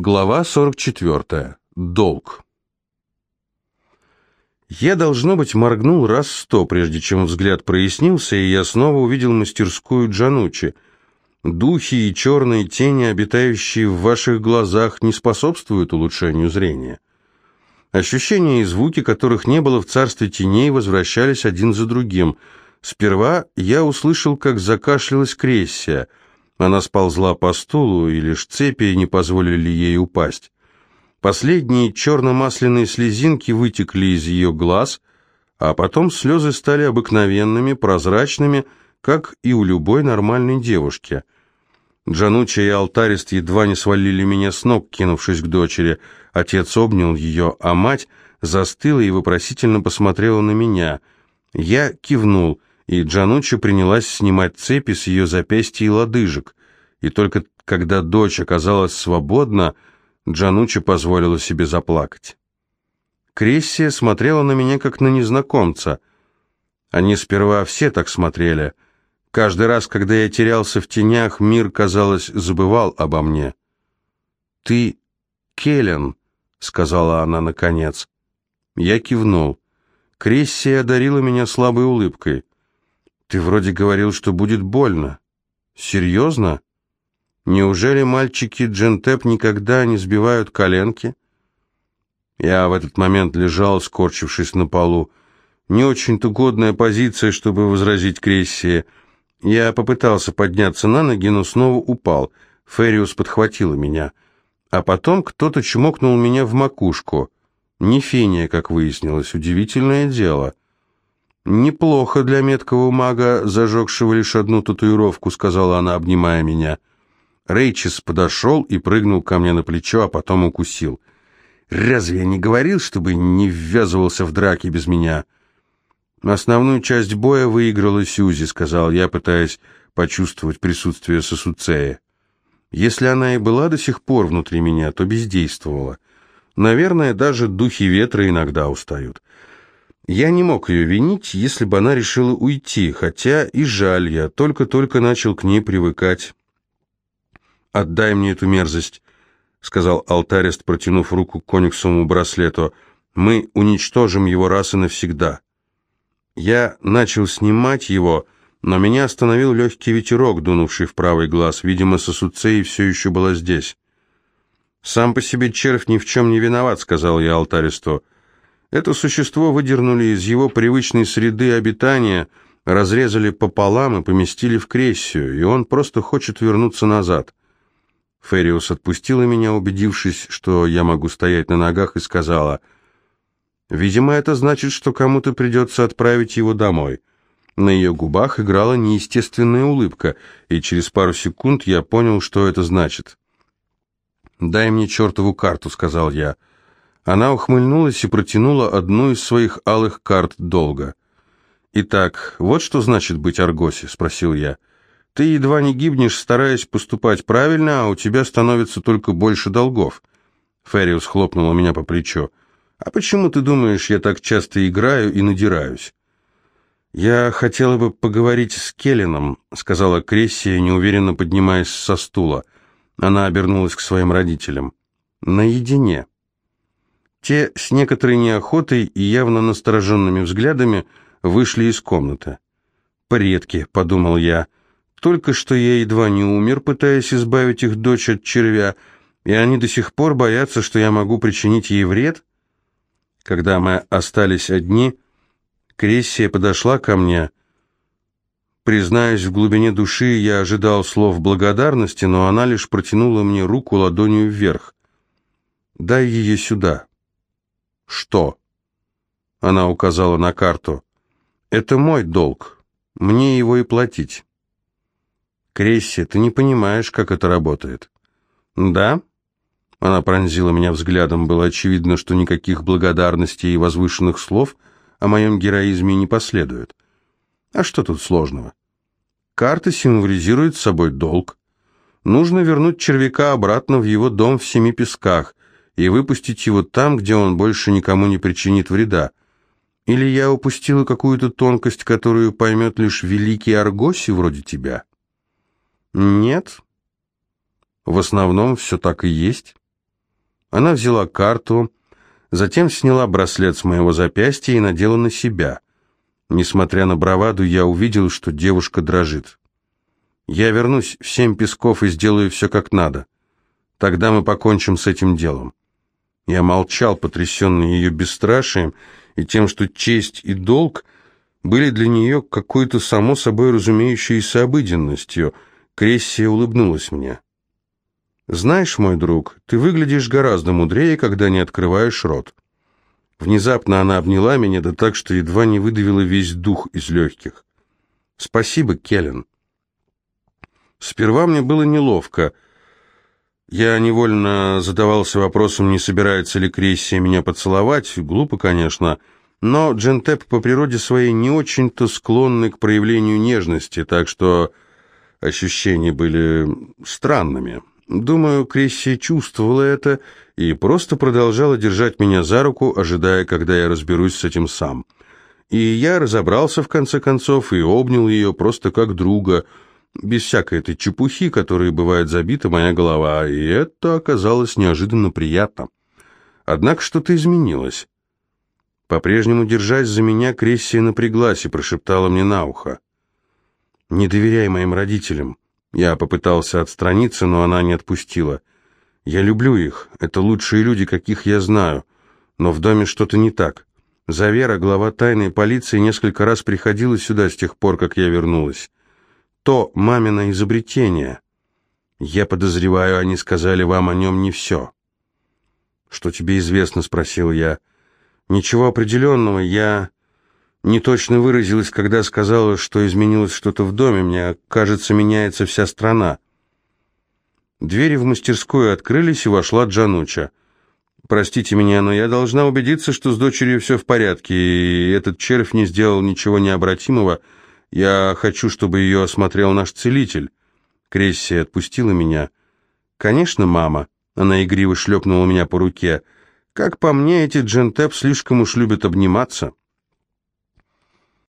Глава 44. Долг. Я, должно быть, моргнул раз сто, прежде чем взгляд прояснился, и я снова увидел мастерскую Джанучи. Духи и черные тени, обитающие в ваших глазах, не способствуют улучшению зрения. Ощущения и звуки, которых не было в царстве теней, возвращались один за другим. Сперва я услышал, как закашлялась Крессия — она сползла по стулу, и лишь цепи не позволили ей упасть. Последние черно-масляные слезинки вытекли из ее глаз, а потом слезы стали обыкновенными, прозрачными, как и у любой нормальной девушки. Джануча и алтарист едва не свалили меня с ног, кинувшись к дочери. Отец обнял ее, а мать застыла и вопросительно посмотрела на меня. Я кивнул — и Джануччи принялась снимать цепи с ее запястья и лодыжек. И только когда дочь оказалась свободна, Джануччи позволила себе заплакать. Крессия смотрела на меня, как на незнакомца. Они сперва все так смотрели. Каждый раз, когда я терялся в тенях, мир, казалось, забывал обо мне. «Ты Келлен», — сказала она наконец. Я кивнул. Крессия одарила меня слабой улыбкой. Ты вроде говорил, что будет больно. Серьезно? Неужели мальчики Джентеп никогда не сбивают коленки? Я в этот момент лежал, скорчившись на полу. Не очень-то годная позиция, чтобы возразить Крессии. Я попытался подняться на ноги, но снова упал. Фериус подхватила меня. А потом кто-то чмокнул меня в макушку. Не Финия, как выяснилось, удивительное дело. «Неплохо для меткого мага, зажегшего лишь одну татуировку», — сказала она, обнимая меня. Рейчес подошел и прыгнул ко мне на плечо, а потом укусил. «Разве я не говорил, чтобы не ввязывался в драки без меня?» «Основную часть боя выиграла Сюзи», — сказал я, пытаясь почувствовать присутствие Сосуцея. Если она и была до сих пор внутри меня, то бездействовала. Наверное, даже духи ветра иногда устают. Я не мог ее винить, если бы она решила уйти, хотя и жаль, я только-только начал к ней привыкать. «Отдай мне эту мерзость», — сказал алтарист, протянув руку к кониксовому браслету. «Мы уничтожим его раз и навсегда». Я начал снимать его, но меня остановил легкий ветерок, дунувший в правый глаз. Видимо, Сосуцей все еще была здесь. «Сам по себе червь ни в чем не виноват», — сказал я алтаристу. Это существо выдернули из его привычной среды обитания, разрезали пополам и поместили в Крессию, и он просто хочет вернуться назад. Фериус отпустила меня, убедившись, что я могу стоять на ногах, и сказала, «Видимо, это значит, что кому-то придется отправить его домой». На ее губах играла неестественная улыбка, и через пару секунд я понял, что это значит. «Дай мне чертову карту», — сказал я. Она ухмыльнулась и протянула одну из своих алых карт долга. «Итак, вот что значит быть Аргоси?» — спросил я. «Ты едва не гибнешь, стараясь поступать правильно, а у тебя становится только больше долгов». Фериус хлопнула меня по плечу. «А почему ты думаешь, я так часто играю и надираюсь?» «Я хотела бы поговорить с Келлином», — сказала Крессия, неуверенно поднимаясь со стула. Она обернулась к своим родителям. «Наедине». Те с некоторой неохотой и явно настороженными взглядами вышли из комнаты. «Предки», — подумал я, — «только что я едва не умер, пытаясь избавить их дочь от червя, и они до сих пор боятся, что я могу причинить ей вред?» Когда мы остались одни, Крессия подошла ко мне. Признаюсь, в глубине души я ожидал слов благодарности, но она лишь протянула мне руку ладонью вверх. «Дай ее сюда», «Что?» Она указала на карту. «Это мой долг. Мне его и платить». «Кресси, ты не понимаешь, как это работает». «Да?» Она пронзила меня взглядом. Было очевидно, что никаких благодарностей и возвышенных слов о моем героизме не последует. А что тут сложного? Карта символизирует собой долг. Нужно вернуть червяка обратно в его дом в Семи Песках, и выпустить его там, где он больше никому не причинит вреда. Или я упустила какую-то тонкость, которую поймет лишь великий Аргоси вроде тебя? Нет. В основном все так и есть. Она взяла карту, затем сняла браслет с моего запястья и надела на себя. Несмотря на браваду, я увидел, что девушка дрожит. «Я вернусь в семь песков и сделаю все как надо. Тогда мы покончим с этим делом». Я молчал, потрясенный ее бесстрашием и тем, что честь и долг были для нее какой-то само собой разумеющейся обыденностью. Крессия улыбнулась мне. «Знаешь, мой друг, ты выглядишь гораздо мудрее, когда не открываешь рот». Внезапно она обняла меня, да так, что едва не выдавила весь дух из легких. «Спасибо, Келлен». Сперва мне было неловко — я невольно задавался вопросом, не собирается ли Крессия меня поцеловать. Глупо, конечно, но Джентеп по природе своей не очень-то склонный к проявлению нежности, так что ощущения были странными. Думаю, Крессия чувствовала это и просто продолжала держать меня за руку, ожидая, когда я разберусь с этим сам. И я разобрался в конце концов и обнял ее просто как друга – без всякой этой чепухи, которой бывает забита моя голова, и это оказалось неожиданно приятно. Однако что-то изменилось. По-прежнему, держась за меня, Крессия напряглась и прошептала мне на ухо. «Не доверяй моим родителям». Я попытался отстраниться, но она не отпустила. «Я люблю их, это лучшие люди, каких я знаю, но в доме что-то не так. Завера, глава тайной полиции, несколько раз приходила сюда с тех пор, как я вернулась то мамино изобретение. Я подозреваю, они сказали вам о нем не все. Что тебе известно, спросил я. Ничего определенного, я не точно выразилась, когда сказала, что изменилось что-то в доме. Мне кажется, меняется вся страна. Двери в мастерскую открылись, и вошла Джануча. «Простите меня, но я должна убедиться, что с дочерью все в порядке, и этот червь не сделал ничего необратимого, я хочу, чтобы ее осмотрел наш целитель. Крессия отпустила меня. Конечно, мама. Она игриво шлепнула меня по руке. Как по мне, эти джентеп слишком уж любят обниматься.